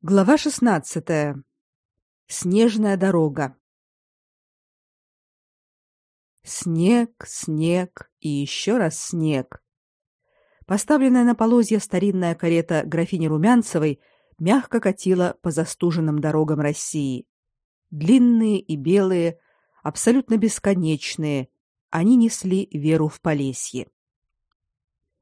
Глава 16. Снежная дорога. Снег, снег и еще раз снег. Поставленная на полозья старинная карета графини Румянцевой мягко катила по застуженным дорогам России. Длинные и белые, абсолютно бесконечные, они несли веру в Полесье.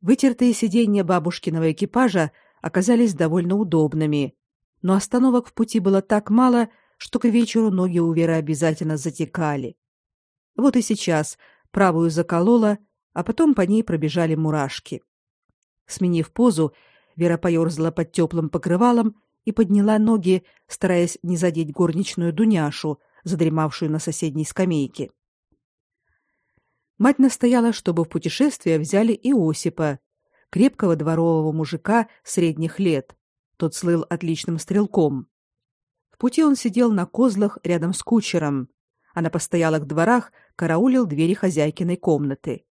Вытертые сиденья бабушкиного экипажа оказались довольно удобными но остановок в пути было так мало, что к вечеру ноги у Веры обязательно затекали. Вот и сейчас правую заколола, а потом по ней пробежали мурашки. Сменив позу, Вера поерзала под теплым покрывалом и подняла ноги, стараясь не задеть горничную Дуняшу, задремавшую на соседней скамейке. Мать настояла, чтобы в путешествие взяли и Осипа, крепкого дворового мужика средних лет, тот слыл отличным стрелком. В пути он сидел на козлах рядом с кучером, а на постоялых дворах караулил двери хозяйкиной комнаты.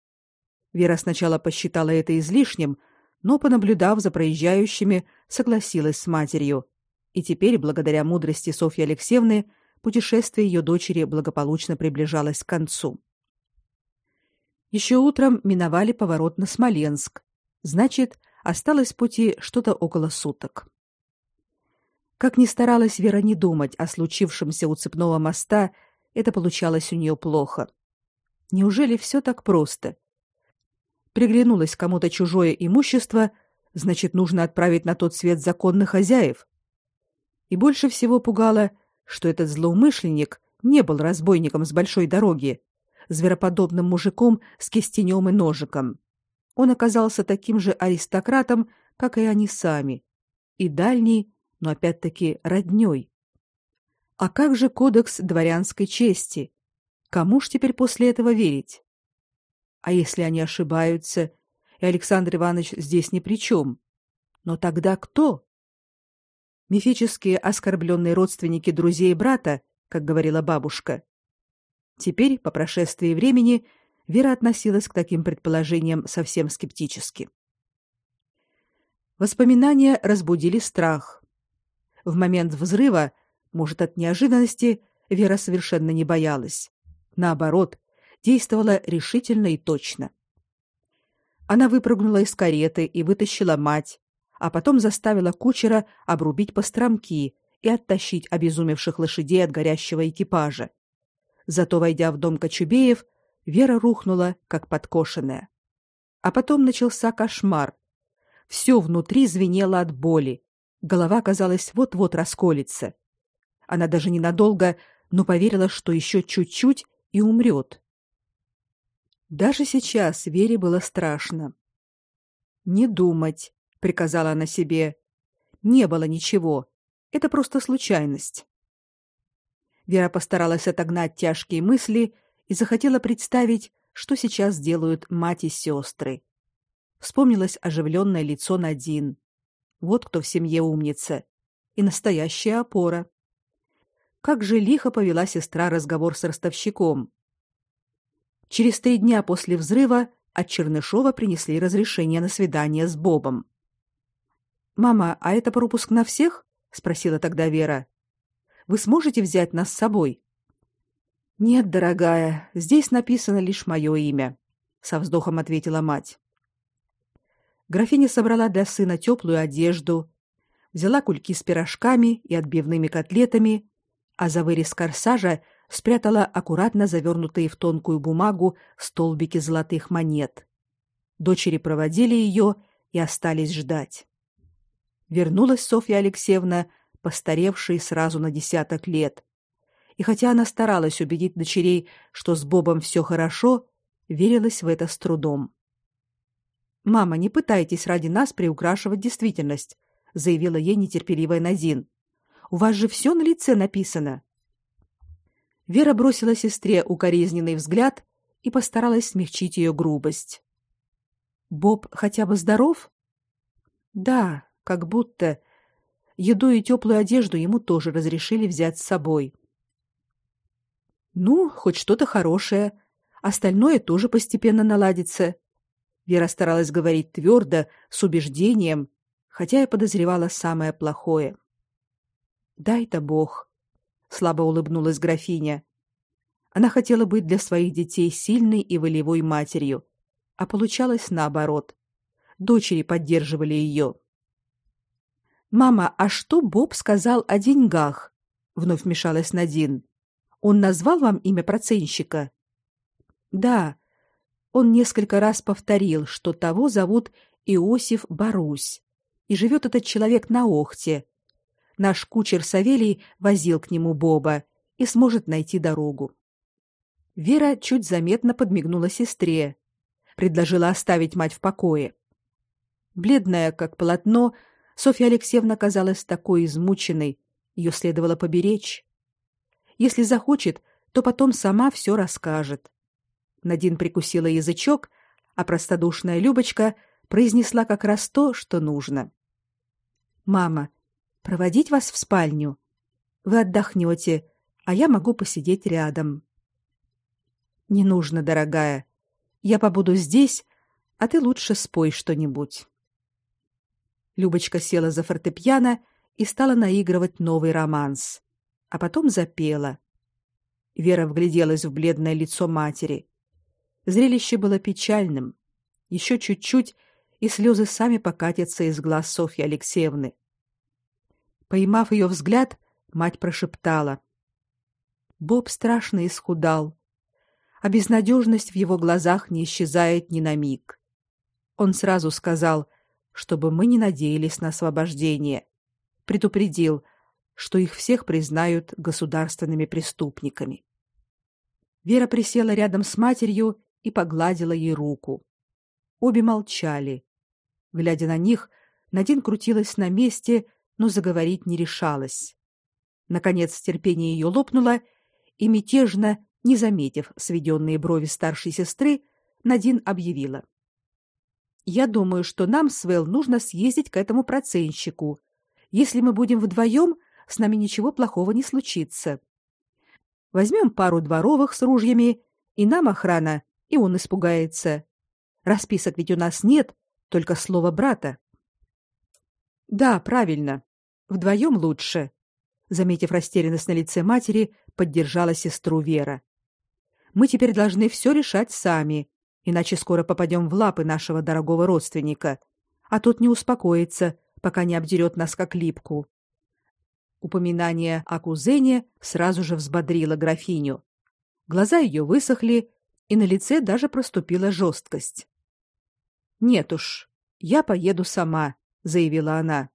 Вера сначала посчитала это излишним, но, понаблюдав за проезжающими, согласилась с матерью. И теперь, благодаря мудрости Софьи Алексеевны, путешествие ее дочери благополучно приближалось к концу. Еще утром миновали поворот на Смоленск. Значит, осталось в пути что-то около суток. Как ни старалась Вера не думать о случившемся у цепного моста, это получалось у нее плохо. Неужели все так просто? Приглянулось кому-то чужое имущество, значит, нужно отправить на тот свет законных хозяев. И больше всего пугало, что этот злоумышленник не был разбойником с большой дороги, звероподобным мужиком с кистенем и ножиком. Он оказался таким же аристократом, как и они сами, и дальний, но опять-таки роднёй. А как же кодекс дворянской чести? Кому ж теперь после этого верить? А если они ошибаются, и Александр Иванович здесь ни при чем? Но тогда кто? Мифические оскорбленные родственники друзей брата, как говорила бабушка. Теперь, по прошествии времени, Вера относилась к таким предположениям совсем скептически. Воспоминания разбудили страх. В момент взрыва, может, от неожиданности, Вера совершенно не боялась. Наоборот, действовала решительно и точно. Она выпрыгнула из кареты и вытащила мать, а потом заставила кучера обрубить постромки и оттащить обезумевших лошадей от горящего экипажа. Зато, войдя в дом Кочубеев, Вера рухнула, как подкошенная. А потом начался кошмар. Все внутри звенело от боли, Голова, казалось, вот-вот расколется. Она даже ненадолго, но поверила, что еще чуть-чуть и умрет. Даже сейчас Вере было страшно. «Не думать», — приказала она себе. «Не было ничего. Это просто случайность». Вера постаралась отогнать тяжкие мысли и захотела представить, что сейчас делают мать и сестры. Вспомнилось оживленное лицо Надин. Вот кто в семье умница и настоящая опора. Как же лихо повела сестра разговор с ростовщиком. Через три дня после взрыва от Чернышова принесли разрешение на свидание с Бобом. Мама, а это пропуск на всех? спросила тогда Вера. Вы сможете взять нас с собой? Нет, дорогая, здесь написано лишь мое имя, со вздохом ответила мать. Графиня собрала для сына теплую одежду, взяла кульки с пирожками и отбивными котлетами, а за вырез корсажа спрятала аккуратно завернутые в тонкую бумагу столбики золотых монет. Дочери проводили ее и остались ждать. Вернулась Софья Алексеевна, постаревшая сразу на десяток лет. И хотя она старалась убедить дочерей, что с Бобом все хорошо, верилась в это с трудом. Мама, не пытайтесь ради нас приукрашивать действительность, заявила ей нетерпеливая Назин. У вас же все на лице написано. Вера бросила сестре укоризненный взгляд и постаралась смягчить ее грубость. Боб хотя бы здоров? Да, как будто еду и теплую одежду ему тоже разрешили взять с собой. Ну, хоть что-то хорошее, остальное тоже постепенно наладится. Вера старалась говорить твердо, с убеждением, хотя и подозревала самое плохое. Дай-то Бог, слабо улыбнулась графиня. Она хотела быть для своих детей сильной и волевой матерью, а получалось наоборот. Дочери поддерживали ее. Мама, а что Боб сказал о деньгах? вновь вмешалась Надин. Он назвал вам имя процентщика? Да. Он несколько раз повторил, что того зовут Иосиф Барусь, и живет этот человек на Охте. Наш кучер Савелий возил к нему Боба и сможет найти дорогу. Вера чуть заметно подмигнула сестре, предложила оставить мать в покое. Бледная, как полотно, Софья Алексеевна казалась такой измученной, ее следовало поберечь. Если захочет, то потом сама все расскажет. Надин прикусила язычок, а простодушная Любочка произнесла как раз то, что нужно. Мама, проводить вас в спальню. Вы отдохнете, а я могу посидеть рядом. Не нужно, дорогая. Я побуду здесь, а ты лучше спой что-нибудь. Любочка села за фортепиано и стала наигрывать новый романс, а потом запела. Вера вгляделась в бледное лицо матери. Зрелище было печальным. Еще чуть-чуть, и слезы сами покатятся из глаз Софьи Алексеевны. Поймав ее взгляд, мать прошептала: "Боб страшно исхудал, а безнадежность в его глазах не исчезает ни на миг. Он сразу сказал, чтобы мы не надеялись на освобождение. Предупредил, что их всех признают государственными преступниками. Вера присела рядом с матерью и погладила ей руку. Обе молчали. Глядя на них, Надин крутилась на месте, но заговорить не решалась. Наконец терпение ее лопнуло, и мятежно не заметив сведенные брови старшей сестры, Надин объявила: "Я думаю, что нам с Вэл нужно съездить к этому процентщику. Если мы будем вдвоем, с нами ничего плохого не случится. Возьмем пару дворовых с ружьями, и нам охрана, и он испугается. Расписок ведь у нас нет, только слово брата". "Да, правильно. Вдвоем лучше", заметив растерянность на лице матери, поддержала сестру Вера. Мы теперь должны все решать сами, иначе скоро попадем в лапы нашего дорогого родственника, а тот не успокоится, пока не обдерет нас как липку. Упоминание о кузене сразу же взбодрило графиню. Глаза ее высохли, и на лице даже проступила жесткость. Нет уж, я поеду сама, заявила она.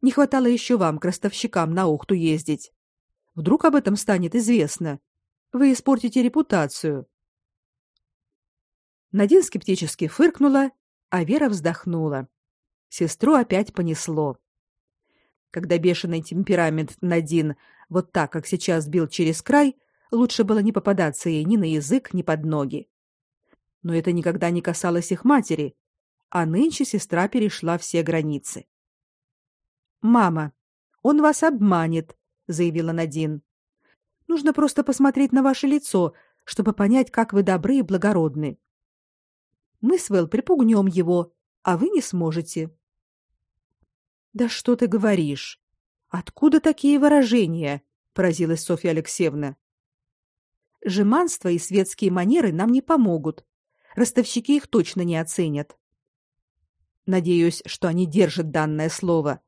Не хватало еще вам, крастовщикам, на Ухту ездить. Вдруг об этом станет известно, вы испортите репутацию. Надин скептически фыркнула, а Вера вздохнула. Сестру опять понесло. Когда бешеный темперамент Надин вот так, как сейчас, бил через край, лучше было не попадаться ей ни на язык, ни под ноги. Но это никогда не касалось их матери, а нынче сестра перешла все границы. «Мама, он вас обманет», — заявила Надин. Нужно просто посмотреть на ваше лицо, чтобы понять, как вы добры и благородны. Мы с Вэл припугнем его, а вы не сможете. Да что ты говоришь? Откуда такие выражения? поразилась Софья Алексеевна. Жеманство и светские манеры нам не помогут. Ростовщики их точно не оценят. Надеюсь, что они держат данное слово.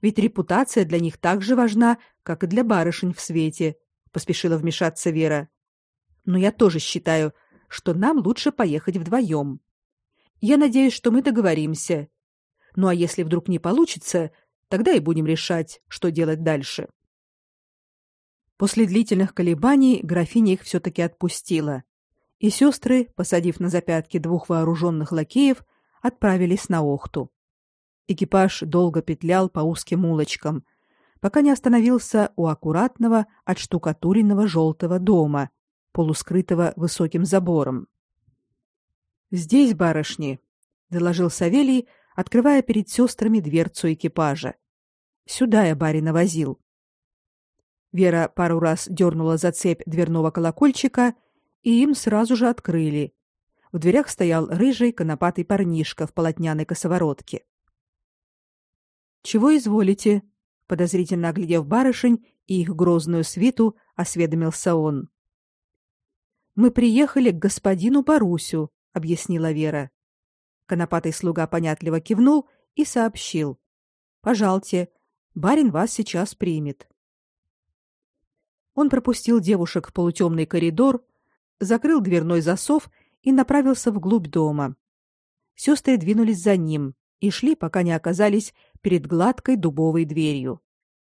Ведь репутация для них так же важна, как и для барышень в свете, поспешила вмешаться Вера. Но я тоже считаю, что нам лучше поехать вдвоем. Я надеюсь, что мы договоримся. Ну а если вдруг не получится, тогда и будем решать, что делать дальше. После длительных колебаний графиня их все таки отпустила, и сестры, посадив на запятки двух вооруженных лакеев, отправились на Охту. Экипаж долго петлял по узким улочкам, пока не остановился у аккуратного отштукатуренного желтого дома, полускрытого высоким забором. Здесь, барышни, доложил Савелий, открывая перед сестрами дверцу экипажа. Сюда я барина возил. Вера пару раз дернула за цепь дверного колокольчика, и им сразу же открыли. В дверях стоял рыжий конопатый парнишка в полотняной косоворотке. Чего изволите? Подозрительно оглядев барышень и их грозную свиту, осведомился он. Мы приехали к господину Барусю, объяснила Вера. Конопатый слуга понятливо кивнул и сообщил: "Пожалуйте, барин вас сейчас примет". Он пропустил девушек в полутемный коридор, закрыл дверной засов и направился вглубь дома. Сестры двинулись за ним и шли, пока не оказались перед гладкой дубовой дверью.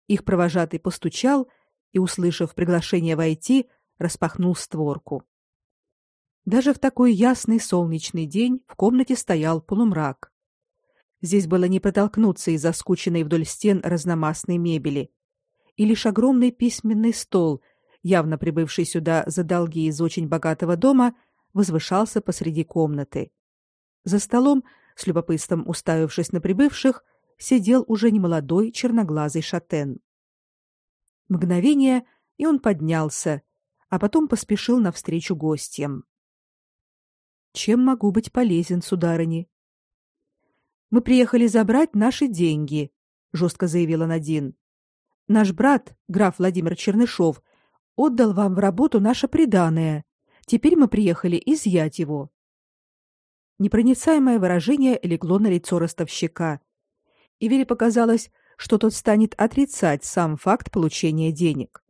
Их провожатый постучал и, услышав приглашение войти, распахнул створку. Даже в такой ясный солнечный день в комнате стоял полумрак. Здесь было не протолкнуться из-за скученной вдоль стен разномастной мебели, и лишь огромный письменный стол, явно прибывший сюда за долги из очень богатого дома, возвышался посреди комнаты. За столом, с любопытством уставившись на прибывших, сидел уже немолодой черноглазый шатен. Мгновение, и он поднялся, а потом поспешил навстречу гостям. Чем могу быть полезен, сударыне? Мы приехали забрать наши деньги, жестко заявила Надин. Наш брат, граф Владимир Чернышов, отдал вам в работу наше приданое. Теперь мы приехали изъять его. Непроницаемое выражение легло на лицо ростовщика. И Вере показалось, что тот станет отрицать сам факт получения денег.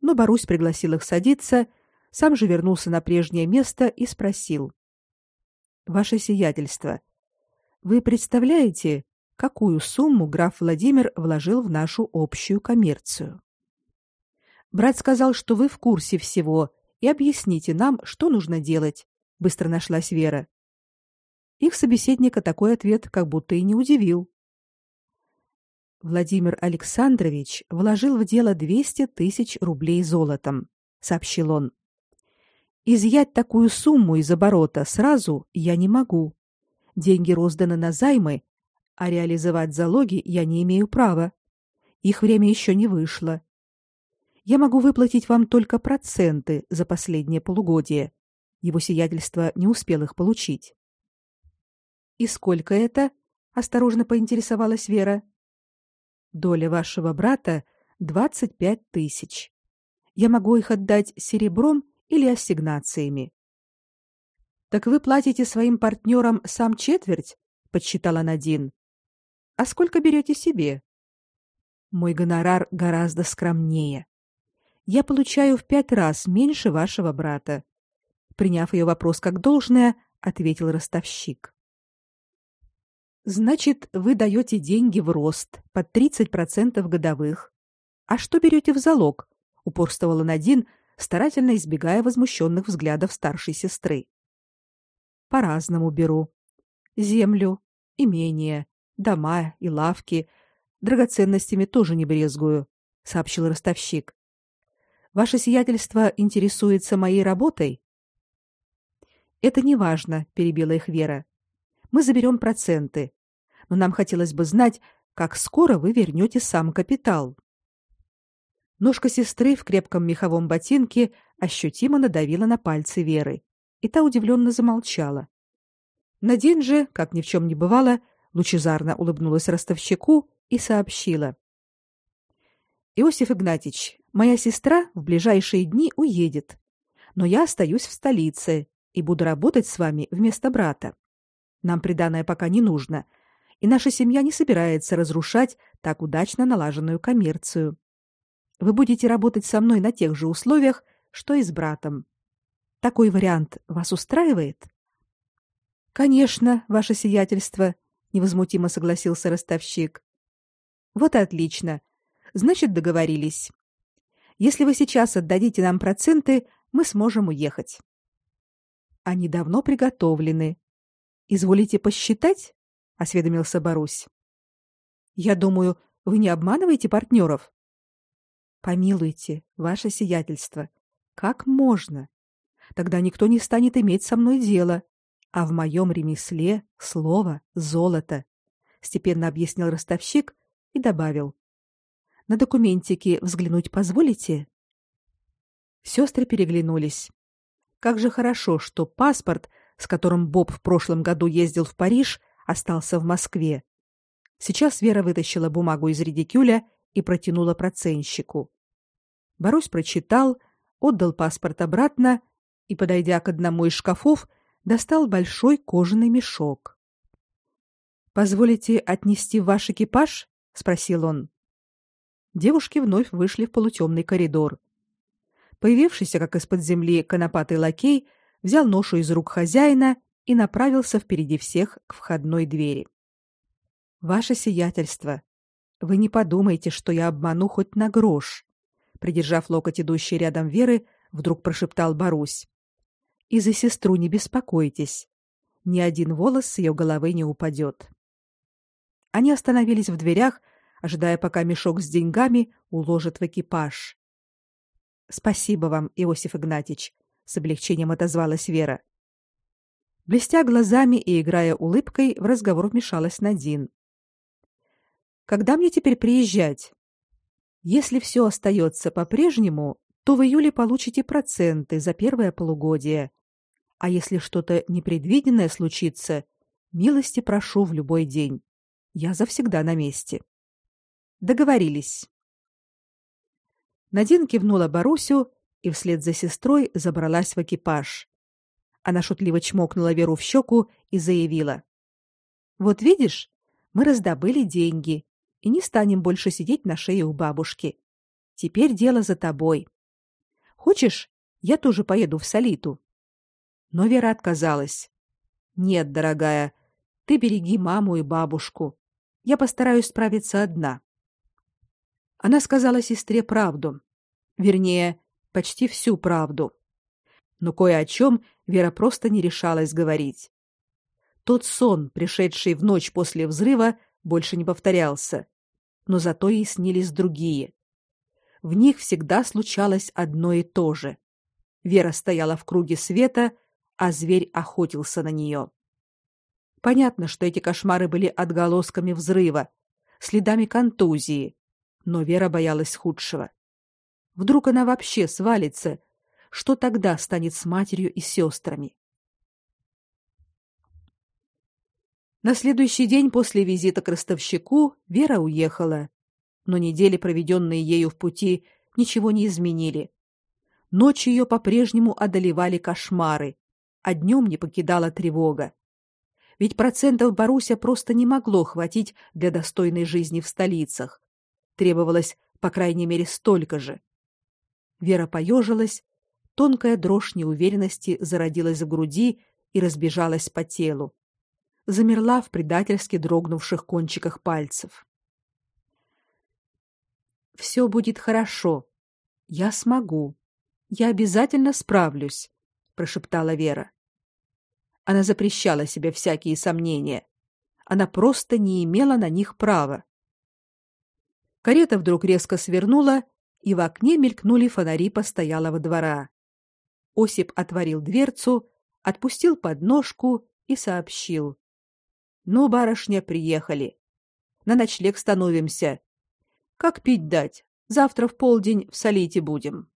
Но Борусь пригласил их садиться, сам же вернулся на прежнее место и спросил: Ваше сиятельство, вы представляете, какую сумму граф Владимир вложил в нашу общую коммерцию? Брат сказал, что вы в курсе всего, и объясните нам, что нужно делать, быстро нашлась Вера. Их собеседника такой ответ как будто и не удивил. Владимир Александрович вложил в дело 200 тысяч рублей золотом, сообщил он. Изъять такую сумму из оборота сразу я не могу. Деньги розданы на займы, а реализовать залоги я не имею права. Их время еще не вышло. Я могу выплатить вам только проценты за последнее полугодие. Его сиятельство не успел их получить. И сколько это? осторожно поинтересовалась Вера. Доля вашего брата двадцать пять тысяч. Я могу их отдать серебром или ассигнациями. Так вы платите своим партнерам сам четверть, подсчитала Надин. А сколько берете себе? Мой гонорар гораздо скромнее. Я получаю в пять раз меньше вашего брата. Приняв ее вопрос как должное, ответил ростовщик. Значит, вы даете деньги в рост под 30% годовых. А что берете в залог? упорствовала Надин, старательно избегая возмущенных взглядов старшей сестры. По-разному беру. Землю, имение, дома и лавки, драгоценностями тоже не брезгую, сообщил ростовщик. Ваше сиятельство интересуется моей работой? Это не важно, перебила их Вера. Мы заберем проценты, но нам хотелось бы знать, как скоро вы вернете сам капитал. Ножка сестры в крепком меховом ботинке ощутимо надавила на пальцы Веры, и та удивленно замолчала. Надин же, как ни в чем не бывало, лучезарно улыбнулась ростовщику и сообщила: Иосиф Игнатьич, моя сестра в ближайшие дни уедет, но я остаюсь в столице и буду работать с вами вместо брата. Нам приданое пока не нужно, и наша семья не собирается разрушать так удачно налаженную коммерцию. Вы будете работать со мной на тех же условиях, что и с братом. Такой вариант вас устраивает? Конечно, ваше сиятельство, невозмутимо согласился ростовщик. Вот отлично. Значит, договорились. Если вы сейчас отдадите нам проценты, мы сможем уехать. Они давно приготовлены. Изволите посчитать? осведомился Барусь. Я думаю, вы не обманываете партнеров?» Помилуйте, ваше сиятельство, как можно? Тогда никто не станет иметь со мной дело, а в моем ремесле слово золото, степенно объяснил ростовщик и добавил: На документики взглянуть позволите? Сестры переглянулись. Как же хорошо, что паспорт, с которым Боб в прошлом году ездил в Париж, остался в Москве. Сейчас Вера вытащила бумагу из редикюля и протянула проценщику. Барусь прочитал, отдал паспорт обратно и, подойдя к одному из шкафов, достал большой кожаный мешок. Позволите отнести ваш экипаж? спросил он. Девушки вновь вышли в полутемный коридор. Появившийся как из-под земли конопатый лакей взял ношу из рук хозяина и направился впереди всех к входной двери. Ваше сиятельство, вы не подумайте, что я обману хоть на грош, придержав локоть идущей рядом Веры, вдруг прошептал Барусь. И за сестру не беспокойтесь. Ни один волос с ее головы не упадет. Они остановились в дверях, ожидая, пока мешок с деньгами уложат в экипаж. Спасибо вам, Иосиф Игнатьич, с облегчением отозвалась Вера. Блестя глазами и играя улыбкой, в разговор вмешалась Надин. Когда мне теперь приезжать? Если все остается по-прежнему, то в июле получите проценты за первое полугодие. А если что-то непредвиденное случится, милости прошу в любой день. Я завсегда на месте. Договорились. Надин кивнула Барусю и вслед за сестрой забралась в экипаж. Она шутливо чмокнула Веру в щеку и заявила: "Вот видишь, мы раздобыли деньги и не станем больше сидеть на шее у бабушки. Теперь дело за тобой. Хочешь, я тоже поеду в Солиту?" Но Вера отказалась. "Нет, дорогая, ты береги маму и бабушку. Я постараюсь справиться одна". Она сказала сестре правду. Вернее, почти всю правду. Но кое о чем Вера просто не решалась говорить. Тот сон, пришедший в ночь после взрыва, больше не повторялся, но зато и снились другие. В них всегда случалось одно и то же. Вера стояла в круге света, а зверь охотился на нее. Понятно, что эти кошмары были отголосками взрыва, следами контузии, но Вера боялась худшего. Вдруг она вообще свалится, что тогда станет с матерью и сестрами? На следующий день после визита к ростовщику Вера уехала, но недели, проведенные ею в пути, ничего не изменили. Ночью ее по-прежнему одолевали кошмары, а днем не покидала тревога. Ведь процентов Боруся просто не могло хватить для достойной жизни в столицах. Требовалось, по крайней мере, столько же. Вера поежилась Тонкая дрожь неуверенности зародилась в груди и разбежалась по телу. Замерла в предательски дрогнувших кончиках пальцев. Все будет хорошо. Я смогу. Я обязательно справлюсь, прошептала Вера. Она запрещала себе всякие сомнения. Она просто не имела на них права. Карета вдруг резко свернула, и в окне мелькнули фонари постоялого двора. Осип отворил дверцу, отпустил подножку и сообщил: "Ну, барышня, приехали. На ночлег становимся. Как пить дать? Завтра в полдень в Солите будем".